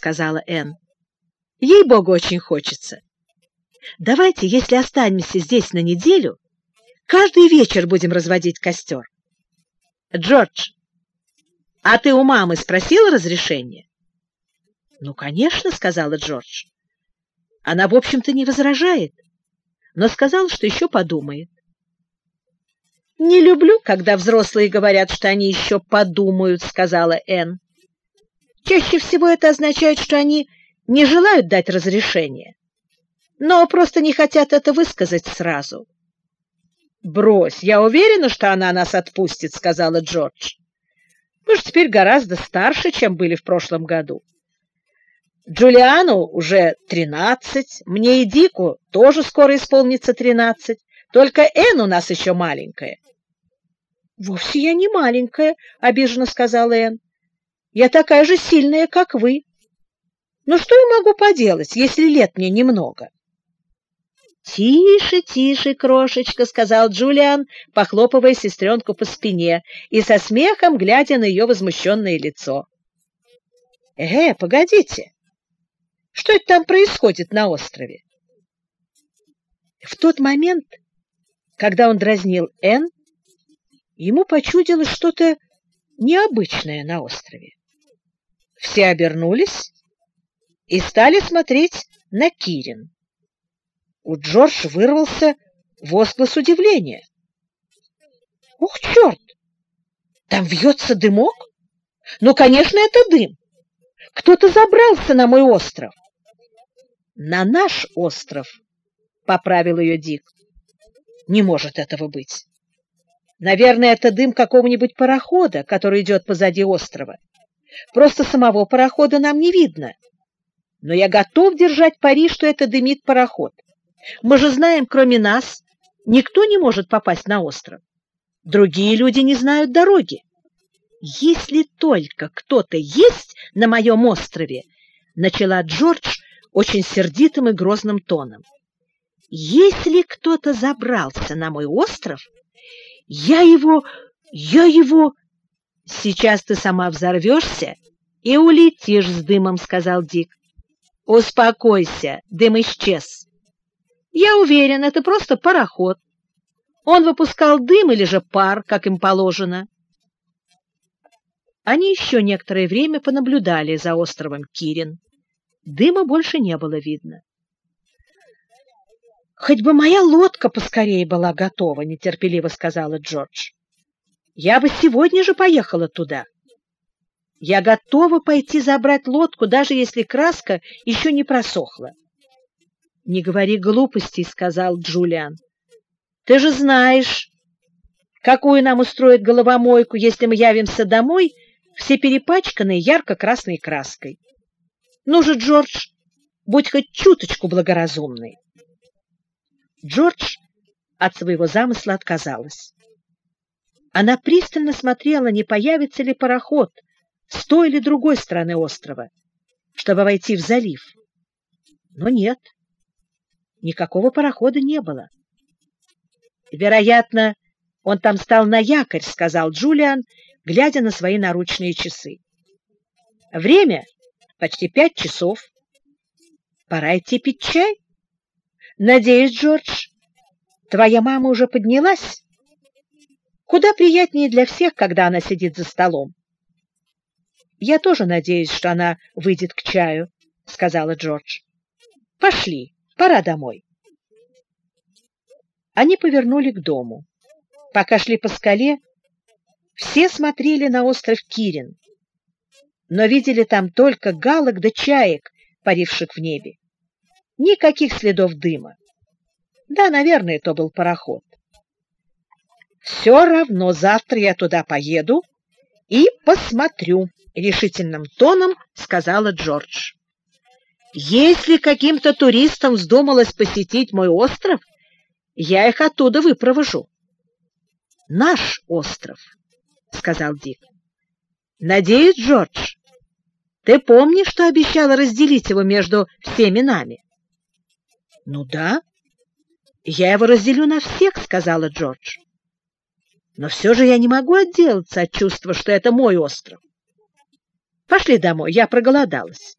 сказала Энн. Ей-богу, очень хочется. Давайте, если останемся здесь на неделю, каждый вечер будем разводить костер. Джордж, а ты у мамы спросила разрешения? Ну, конечно, сказала Джордж. Она, в общем-то, не возражает, но сказала, что еще подумает. «Не люблю, когда взрослые говорят, что они еще подумают», — сказала Энн. «Чаще всего это означает, что они не желают дать разрешение, но просто не хотят это высказать сразу». «Брось, я уверена, что она нас отпустит», — сказала Джордж. «Мы же теперь гораздо старше, чем были в прошлом году. Джулиану уже тринадцать, мне и Дику тоже скоро исполнится тринадцать, только Энн у нас еще маленькая». «Вовсе я не маленькая», — обиженно сказала Энн. «Я такая же сильная, как вы. Но что я могу поделать, если лет мне немного?» «Тише, тише, крошечка», — сказал Джулиан, похлопывая сестренку по спине и со смехом глядя на ее возмущенное лицо. «Э, погодите! Что это там происходит на острове?» В тот момент, когда он дразнил Энн, ему почудилось что-то необычное на острове. Все обернулись и стали смотреть на Кирин. У Джордж вырвался возглас удивления. «Ух, черт! Там вьется дымок? Ну, конечно, это дым. Кто-то забрался на мой остров». «На наш остров», — поправил ее Дик. «Не может этого быть». Наверное, это дым какого-нибудь парохода, который идет позади острова. Просто самого парохода нам не видно. Но я готов держать пари, что это дымит пароход. Мы же знаем, кроме нас, никто не может попасть на остров. Другие люди не знают дороги. Если только кто-то есть на моем острове, начала Джордж очень сердитым и грозным тоном. Если кто-то забрался на мой остров, я его... я его... Сейчас ты сама взорвешься и улетишь с дымом, — сказал Дик. Успокойся, дым исчез. Я уверен, это просто пароход. Он выпускал дым или же пар, как им положено. Они еще некоторое время понаблюдали за островом Кирин. Дыма больше не было видно. «Хоть бы моя лодка поскорее была готова», — нетерпеливо сказала Джордж. «Я бы сегодня же поехала туда. Я готова пойти забрать лодку, даже если краска еще не просохла». «Не говори глупостей», — сказал Джулиан. «Ты же знаешь, какую нам устроит головомойку, если мы явимся домой, все перепачканные ярко-красной краской. Ну же, Джордж, будь хоть чуточку благоразумной». Джордж от своего замысла отказалась. Она пристально смотрела, не появится ли пароход с той или другой стороны острова, чтобы войти в залив. Но нет, никакого парохода не было. «Вероятно, он там стал на якорь», — сказал Джулиан, глядя на свои наручные часы. «Время почти пять часов. Пора идти пить чай». Надеюсь, Джордж, твоя мама уже поднялась? Куда приятнее для всех, когда она сидит за столом. Я тоже надеюсь, что она выйдет к чаю, сказала Джордж. Пошли, пора домой. Они повернули к дому. Пока шли по скале, все смотрели на остров Кирин, но видели там только галок да чаек, паривших в небе. Никаких следов дыма. Да, наверное, это был пароход. «Все равно завтра я туда поеду и посмотрю», — решительным тоном сказала Джордж. «Если каким-то туристам вздумалось посетить мой остров, я их оттуда выпровожу». «Наш остров», — сказал Дик. «Надеюсь, Джордж, ты помнишь, что обещала разделить его между всеми нами?» «Ну да, я его разделю на всех», — сказала Джордж. «Но все же я не могу отделаться от чувства, что это мой остров. Пошли домой, я проголодалась».